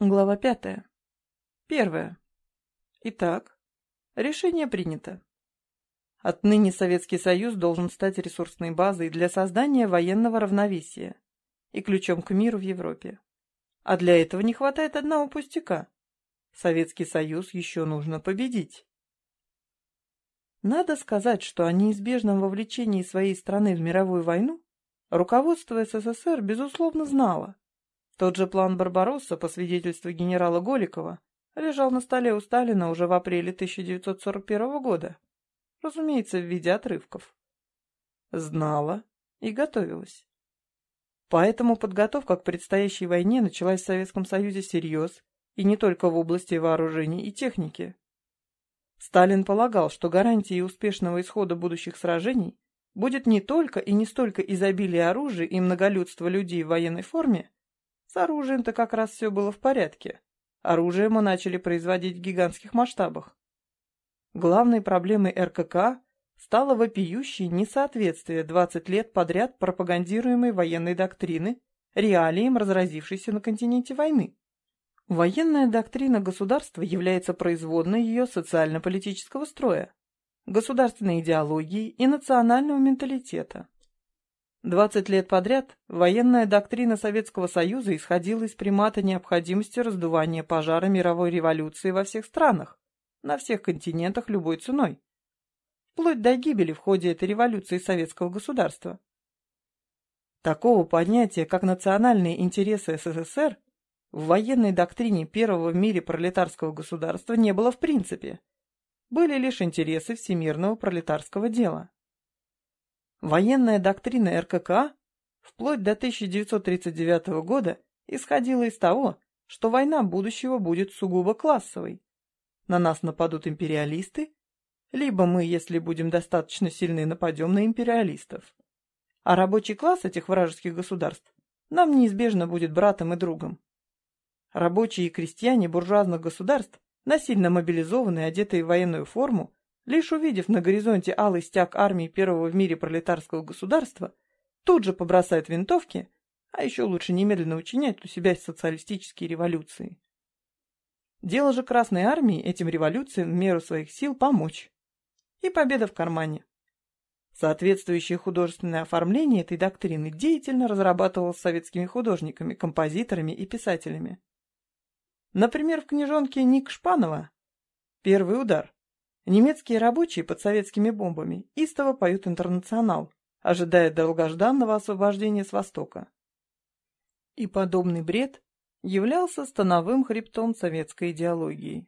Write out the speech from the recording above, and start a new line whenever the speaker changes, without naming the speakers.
Глава пятая. Первое. Итак, решение принято. Отныне Советский Союз должен стать ресурсной базой для создания военного равновесия и ключом к миру в Европе. А для этого не хватает одного пустяка. Советский Союз еще нужно победить. Надо сказать, что о неизбежном вовлечении своей страны в мировую войну руководство СССР безусловно знало тот же план Барбаросса, по свидетельству генерала Голикова, лежал на столе у Сталина уже в апреле 1941 года, разумеется, в виде отрывков. Знала и готовилась. Поэтому подготовка к предстоящей войне началась в Советском Союзе всерьез, и не только в области вооружений и техники. Сталин полагал, что гарантией успешного исхода будущих сражений будет не только и не столько изобилие оружия и многолюдство людей в военной форме, с оружием-то как раз все было в порядке. Оружие мы начали производить в гигантских масштабах. Главной проблемой РКК стало вопиющее несоответствие 20 лет подряд пропагандируемой военной доктрины реалиям разразившейся на континенте войны. Военная доктрина государства является производной ее социально-политического строя, государственной идеологии и национального менталитета. 20 лет подряд военная доктрина Советского Союза исходила из примата необходимости раздувания пожара мировой революции во всех странах, на всех континентах любой ценой, вплоть до гибели в ходе этой революции советского государства. Такого понятия, как национальные интересы СССР, в военной доктрине первого в мире пролетарского государства не было в принципе. Были лишь интересы всемирного пролетарского дела. Военная доктрина РКК вплоть до 1939 года исходила из того, что война будущего будет сугубо классовой. На нас нападут империалисты, либо мы, если будем достаточно сильны, нападем на империалистов. А рабочий класс этих вражеских государств нам неизбежно будет братом и другом. Рабочие и крестьяне буржуазных государств, насильно мобилизованные, одетые в военную форму, Лишь увидев на горизонте алый стяг армии первого в мире пролетарского государства, тут же побросают винтовки, а еще лучше немедленно учинять у себя социалистические революции. Дело же Красной Армии этим революциям в меру своих сил помочь. И победа в кармане. Соответствующее художественное оформление этой доктрины деятельно разрабатывалось советскими художниками, композиторами и писателями. Например, в книжонке Ник Шпанова «Первый удар» Немецкие рабочие под советскими бомбами истово поют «Интернационал», ожидая долгожданного освобождения с Востока. И подобный бред являлся становым хребтом советской идеологии.